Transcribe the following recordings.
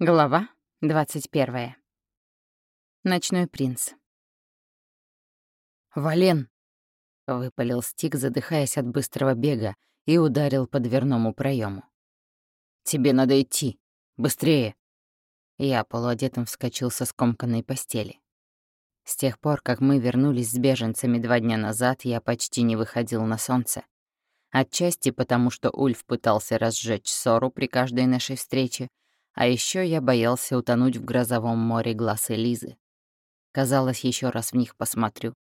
Глава 21. Ночной принц. «Вален!» — выпалил Стик, задыхаясь от быстрого бега, и ударил по дверному проему. «Тебе надо идти! Быстрее!» Я полуодетым вскочил со скомканной постели. С тех пор, как мы вернулись с беженцами два дня назад, я почти не выходил на солнце. Отчасти потому, что Ульф пытался разжечь ссору при каждой нашей встрече, а еще я боялся утонуть в грозовом море глаз Элизы. Казалось, еще раз в них посмотрю,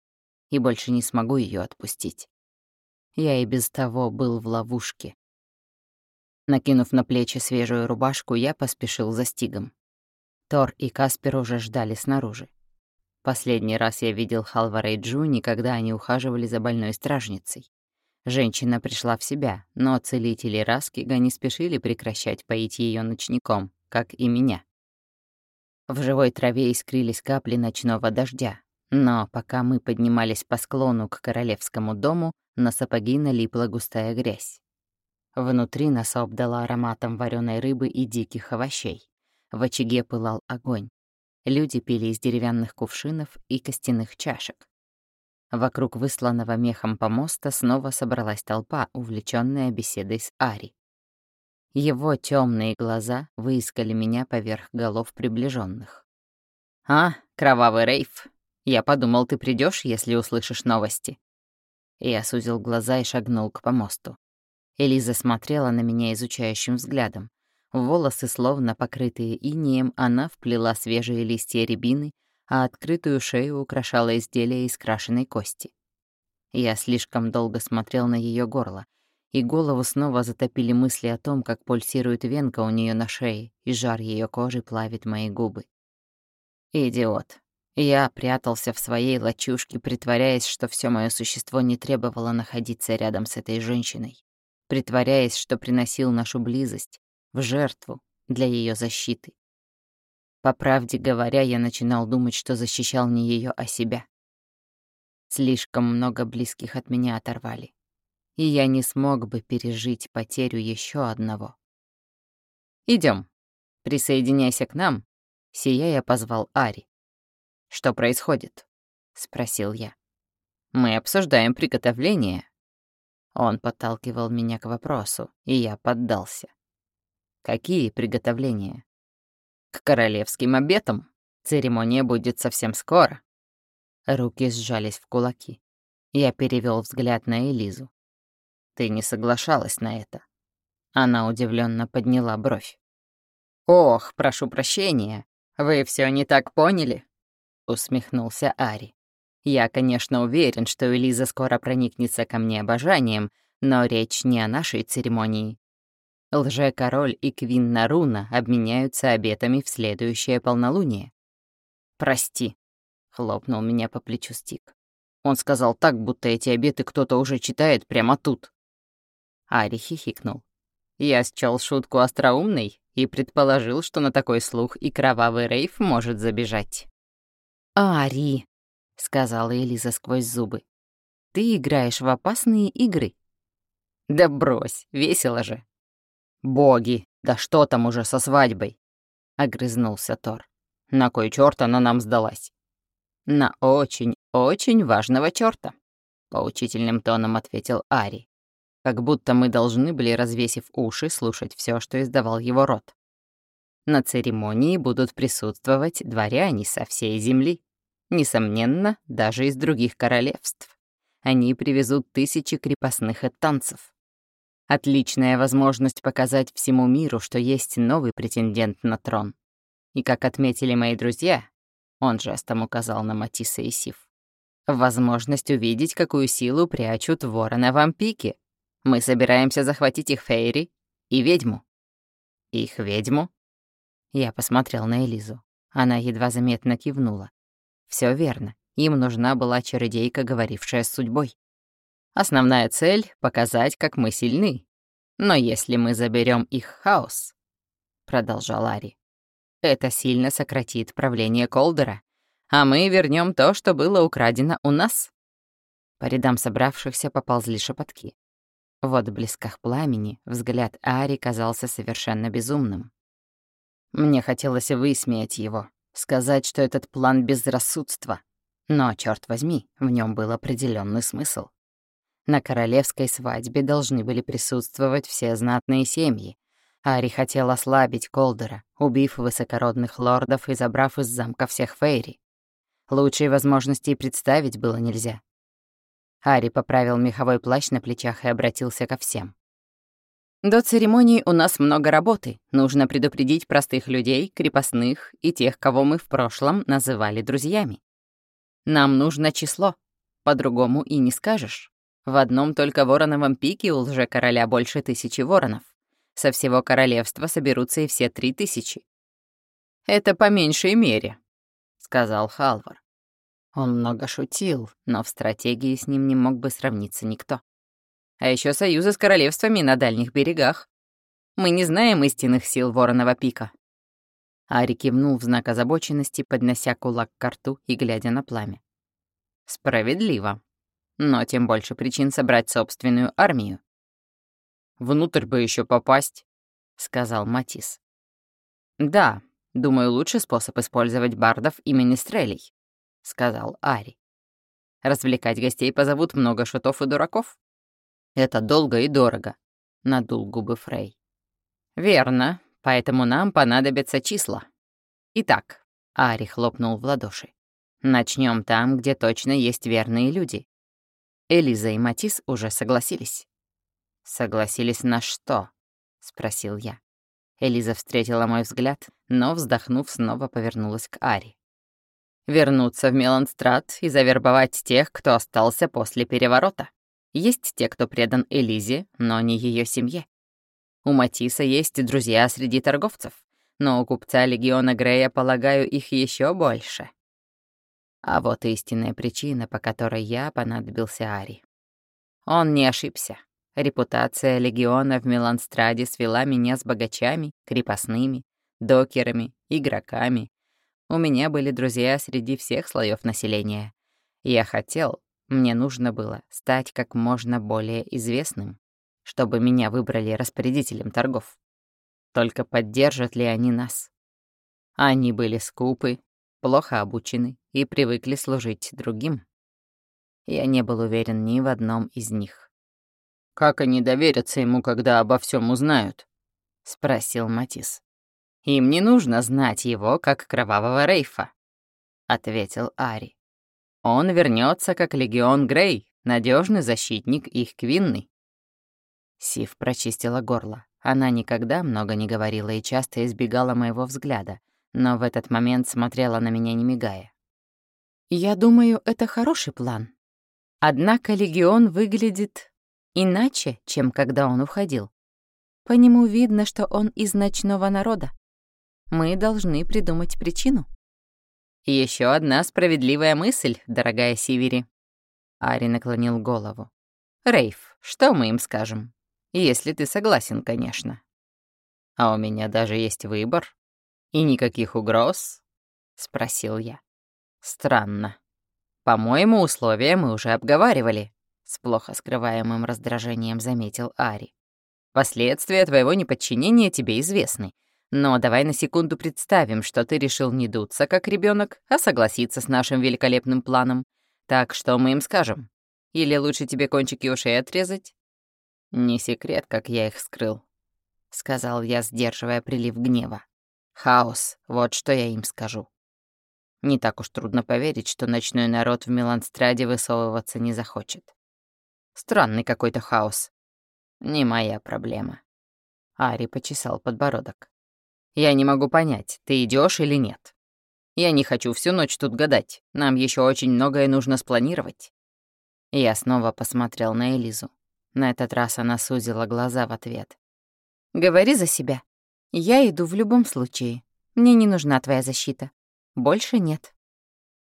и больше не смогу ее отпустить. Я и без того был в ловушке. Накинув на плечи свежую рубашку, я поспешил за стигом. Тор и Каспер уже ждали снаружи. Последний раз я видел Халвара и Джуни, когда они ухаживали за больной стражницей. Женщина пришла в себя, но целители Раскига не спешили прекращать поить ее ночником, как и меня. В живой траве искрились капли ночного дождя, но пока мы поднимались по склону к королевскому дому, на сапоги налипла густая грязь. Внутри нас обдала ароматом вареной рыбы и диких овощей. В очаге пылал огонь. Люди пили из деревянных кувшинов и костяных чашек. Вокруг высланного мехом помоста снова собралась толпа, увлеченная беседой с Ари. Его темные глаза выискали меня поверх голов приближенных. «А, кровавый рейф, я подумал, ты придешь, если услышишь новости». Я сузил глаза и шагнул к помосту. Элиза смотрела на меня изучающим взглядом. Волосы, словно покрытые инеем, она вплела свежие листья рябины, а открытую шею украшала изделие из крашеной кости. Я слишком долго смотрел на ее горло, и голову снова затопили мысли о том, как пульсирует венка у нее на шее, и жар ее кожи плавит мои губы. Идиот. Я прятался в своей лачушке, притворяясь, что все мое существо не требовало находиться рядом с этой женщиной, притворяясь, что приносил нашу близость в жертву для ее защиты. По правде говоря, я начинал думать, что защищал не ее, а себя. Слишком много близких от меня оторвали и я не смог бы пережить потерю еще одного. Идем, присоединяйся к нам», — сияя позвал Ари. «Что происходит?» — спросил я. «Мы обсуждаем приготовление». Он подталкивал меня к вопросу, и я поддался. «Какие приготовления?» «К королевским обетам. Церемония будет совсем скоро». Руки сжались в кулаки. Я перевел взгляд на Элизу. Ты не соглашалась на это. Она удивленно подняла бровь. «Ох, прошу прощения, вы все не так поняли?» — усмехнулся Ари. «Я, конечно, уверен, что Элиза скоро проникнется ко мне обожанием, но речь не о нашей церемонии. Лже-король и Квин Наруна обменяются обетами в следующее полнолуние. «Прости», — хлопнул меня по плечу Стик. Он сказал так, будто эти обеты кто-то уже читает прямо тут. Ари хихикнул. Я счёл шутку остроумной и предположил, что на такой слух и кровавый рейф может забежать. «Ари», — сказала Элиза сквозь зубы, — «ты играешь в опасные игры». «Да брось, весело же». «Боги, да что там уже со свадьбой?» — огрызнулся Тор. «На кой чёрт она нам сдалась?» «На очень-очень важного чёрта», — поучительным тоном ответил Ари как будто мы должны были, развесив уши, слушать все, что издавал его рот. На церемонии будут присутствовать дворяне со всей земли. Несомненно, даже из других королевств. Они привезут тысячи крепостных и танцев. Отличная возможность показать всему миру, что есть новый претендент на трон. И как отметили мои друзья, он жестом указал на Матисса и Сив, возможность увидеть, какую силу прячут ворона вампики. Мы собираемся захватить их Фейри и ведьму». «Их ведьму?» Я посмотрел на Элизу. Она едва заметно кивнула. Все верно. Им нужна была чародейка, говорившая с судьбой. Основная цель — показать, как мы сильны. Но если мы заберем их хаос, — продолжал Ари, — это сильно сократит правление Колдера, а мы вернем то, что было украдено у нас. По рядам собравшихся поползли шепотки. В отблесках пламени взгляд Ари казался совершенно безумным. Мне хотелось высмеять его, сказать, что этот план безрассудства. Но, черт возьми, в нем был определенный смысл. На королевской свадьбе должны были присутствовать все знатные семьи. Ари хотел ослабить Колдера, убив высокородных лордов и забрав из замка всех Фейри. Лучшей возможности и представить было нельзя. Ари поправил меховой плащ на плечах и обратился ко всем. До церемонии у нас много работы. Нужно предупредить простых людей, крепостных и тех, кого мы в прошлом называли друзьями. Нам нужно число. По-другому и не скажешь. В одном только вороновом пике у лже-короля больше тысячи воронов. Со всего королевства соберутся и все три тысячи. «Это по меньшей мере», — сказал Халвар. Он много шутил, но в стратегии с ним не мог бы сравниться никто а еще союзы с королевствами на дальних берегах. Мы не знаем истинных сил Воронова пика». Ари кивнул в знак озабоченности, поднося кулак к рту и глядя на пламя. «Справедливо. Но тем больше причин собрать собственную армию». «Внутрь бы еще попасть», — сказал Матис. «Да, думаю, лучший способ использовать бардов и министрелей», — сказал Ари. «Развлекать гостей позовут много шутов и дураков. Это долго и дорого», — надул губы Фрей. «Верно, поэтому нам понадобятся числа. Итак», — Ари хлопнул в ладоши, Начнем там, где точно есть верные люди». Элиза и Матис уже согласились. «Согласились на что?» — спросил я. Элиза встретила мой взгляд, но, вздохнув, снова повернулась к Ари. «Вернуться в Меланстрат и завербовать тех, кто остался после переворота», есть те, кто предан Элизе, но не ее семье. У Матиса есть друзья среди торговцев, но у купца Легиона Грея, полагаю, их еще больше. А вот истинная причина, по которой я понадобился Ари. Он не ошибся. Репутация Легиона в Миланстраде свела меня с богачами, крепостными, докерами, игроками. У меня были друзья среди всех слоев населения. Я хотел, мне нужно было стать как можно более известным, чтобы меня выбрали распорядителем торгов. Только поддержат ли они нас? Они были скупы, плохо обучены и привыкли служить другим. Я не был уверен ни в одном из них. «Как они доверятся ему, когда обо всем узнают?» — спросил Матис. «Им не нужно знать его, как кровавого рейфа», — ответил Ари. Он вернется как Легион Грей, надежный защитник их Квинны. Сив прочистила горло. Она никогда много не говорила и часто избегала моего взгляда, но в этот момент смотрела на меня, не мигая. «Я думаю, это хороший план. Однако Легион выглядит иначе, чем когда он уходил. По нему видно, что он из ночного народа. Мы должны придумать причину». Еще одна справедливая мысль, дорогая Сивери. Ари наклонил голову. Рейф, что мы им скажем? Если ты согласен, конечно. А у меня даже есть выбор. И никаких угроз? Спросил я. Странно. По-моему, условия мы уже обговаривали. С плохо скрываемым раздражением заметил Ари. Последствия твоего неподчинения тебе известны. Но давай на секунду представим, что ты решил не дуться, как ребенок, а согласиться с нашим великолепным планом. Так что мы им скажем? Или лучше тебе кончики ушей отрезать? Не секрет, как я их скрыл, — сказал я, сдерживая прилив гнева. Хаос, вот что я им скажу. Не так уж трудно поверить, что ночной народ в Миланстраде высовываться не захочет. Странный какой-то хаос. Не моя проблема. Ари почесал подбородок. Я не могу понять, ты идешь или нет. Я не хочу всю ночь тут гадать. Нам еще очень многое нужно спланировать. Я снова посмотрел на Элизу. На этот раз она сузила глаза в ответ. «Говори за себя. Я иду в любом случае. Мне не нужна твоя защита. Больше нет».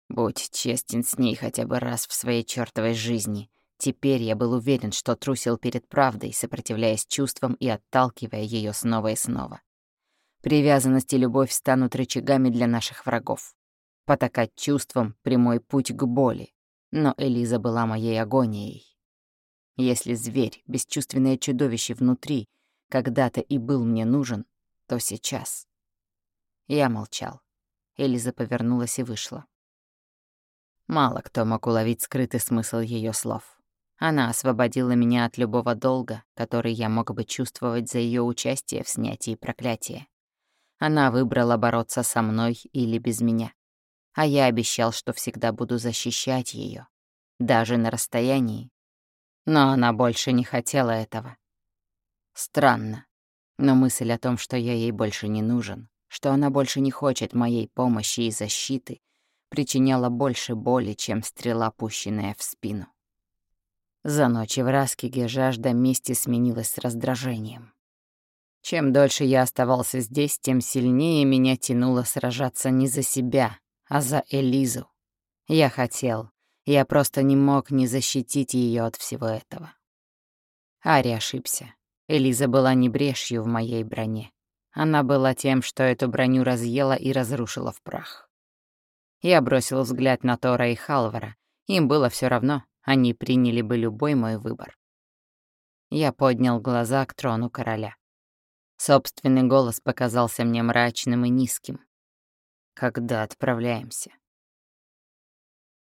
Будь честен с ней хотя бы раз в своей чёртовой жизни. Теперь я был уверен, что трусил перед правдой, сопротивляясь чувствам и отталкивая ее снова и снова. Привязанность и любовь станут рычагами для наших врагов. Потакать чувствам — прямой путь к боли. Но Элиза была моей агонией. Если зверь, бесчувственное чудовище внутри, когда-то и был мне нужен, то сейчас. Я молчал. Элиза повернулась и вышла. Мало кто мог уловить скрытый смысл ее слов. Она освободила меня от любого долга, который я мог бы чувствовать за ее участие в снятии проклятия. Она выбрала бороться со мной или без меня. А я обещал, что всегда буду защищать ее, даже на расстоянии. Но она больше не хотела этого. Странно, но мысль о том, что я ей больше не нужен, что она больше не хочет моей помощи и защиты, причиняла больше боли, чем стрела, пущенная в спину. За ночь в Раскиге жажда мести сменилась раздражением. Чем дольше я оставался здесь, тем сильнее меня тянуло сражаться не за себя, а за Элизу. Я хотел, я просто не мог не защитить ее от всего этого. Ари ошибся. Элиза была не брешью в моей броне. Она была тем, что эту броню разъела и разрушила в прах. Я бросил взгляд на Тора и Халвара. Им было все равно, они приняли бы любой мой выбор. Я поднял глаза к трону короля. Собственный голос показался мне мрачным и низким. «Когда отправляемся?»